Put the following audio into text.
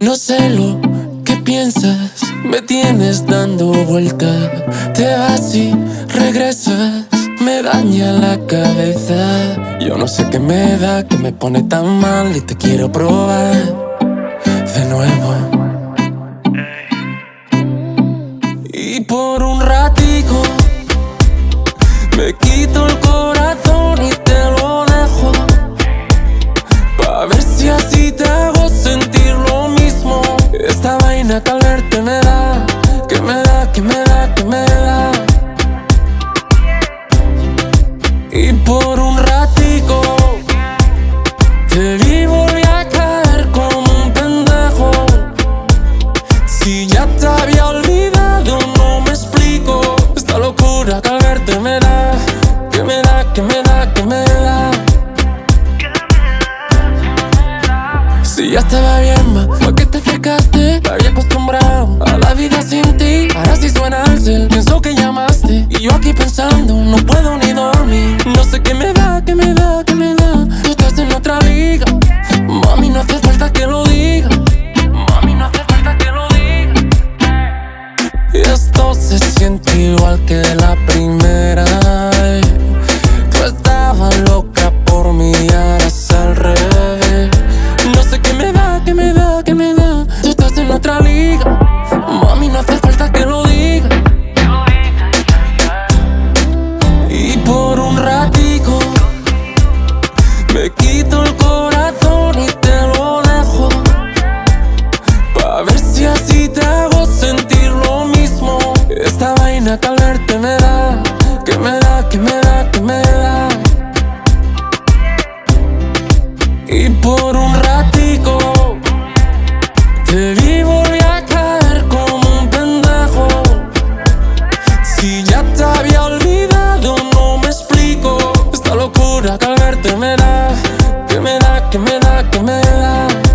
No sé lo que piensas, me tienes dando vuelta. Te vas y regresas, me daña la cabeza. Yo no sé qué me da, que me pone tan mal y te quiero probar de nuevo. Vaina que al verte me da, que me da, que me da, que me da. Y por un ratico te vi volví a caer como un pendejo. Si ya te había olvidado, no me explico. Esta locura que me da, que me da, que me da, que me da. Si ya estaba bien, ma, ¿por qué te? Me había acostumbrado a la vida sin ti. Ahora sí suena el pienso que llamaste. Y yo aquí pensando, no puedo ni dormir. No sé qué me da, qué me da, qué me da. Tú estás en otra liga. Mami, no hace falta que lo diga. Mami, no hace falta que lo diga. Esto se siente igual que la primera. Esta vaina que verte me da, que me da, que me da, que me da. Y por un ratico te vi volví a caer como un pendejo. Si ya te había olvidado, no me explico. Esta locura que verte me da, que me da, que me da, que me da.